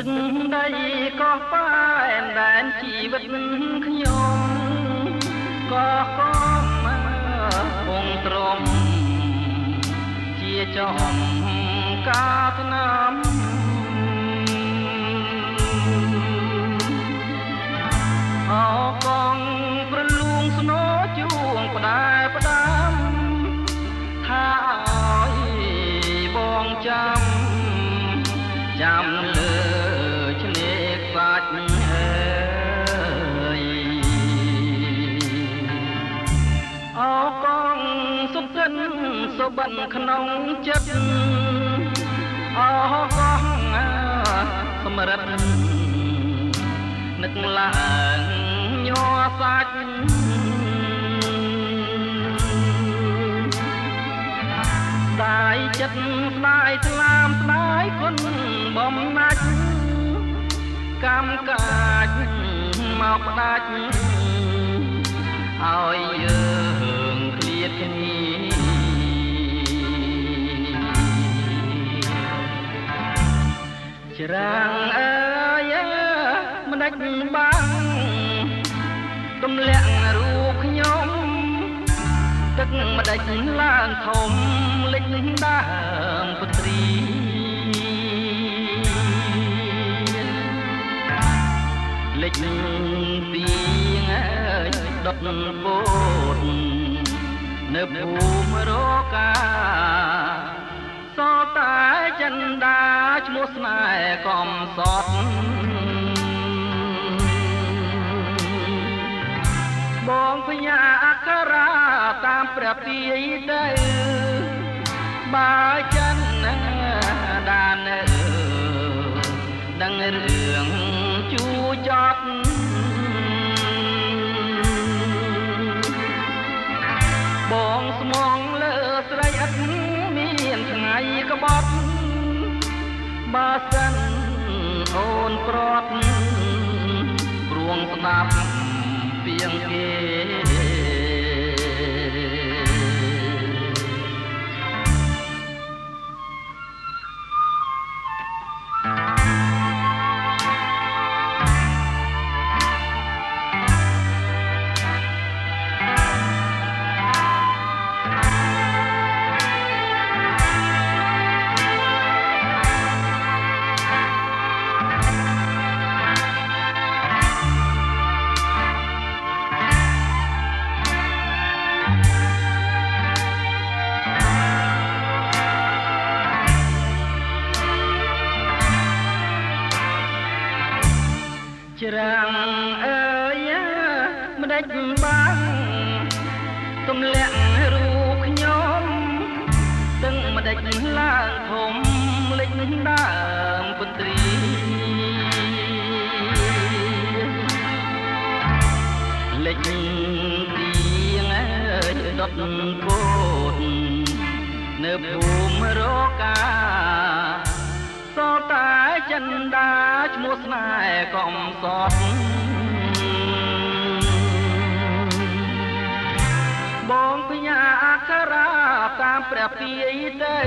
ទឹកដីក៏ប៉ែនដែនជីវិតខ្ញុំក៏កំពងទ្រមជាចំកាស្នាមអកងប្រលួងស្នោជួងផ្ដែផ្ដាំថាឲ្យបងចាំចាំលើ សុបិនក្នុងចិត្តអកងសម្រិតនឹកឡើងញ័រសាច់ស្ដាយចិត្តស្ដាយស្លាមស្ដាយគុណបំណាច់កម្មកាចមកផ្ដាច់ឲ្យយើងឃ្លាតគ្នា រាំងអើយមិនដាច់បាំងទម្លាក់រូបខ្ញុំទឹកម្ដេចឡើងធំលិចដើមពត្រីលិចពីងអើយដុតពោតនៅភូមិរកា សតែចិនដាឈ្មោះស្នេហ៍កំសត់បងភញ្ញាអក្ខរាតាមព្រះពាយទៅបើចិនណាដានអើដឹងរឿ បើសិនអូនប្រត់ព្រួងស្ដាប់ពីងគេ ងអើយមិនដេចបាំងទម្លាក់រូបខ្ញុំទាំងមិនដេចឡើងធំលិចដើមពន្ត្រីលិចទៀងអើយដុតពោតនៅភូមិរកាសតែ ចិនដាឈ្មោះស្នេហ៍កំសត់បងពញ្ញាអក្ខរាតាមព្រះពាយទៅ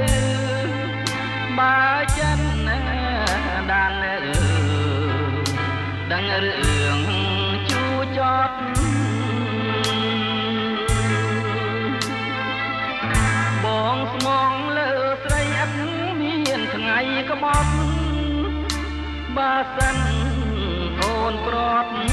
បើចិនណាដានអើដឹងរឿងជួចត់បងស្មងលើស្រីអត់មានថ្ងៃក្បត់ បើសិនអូនប្រត់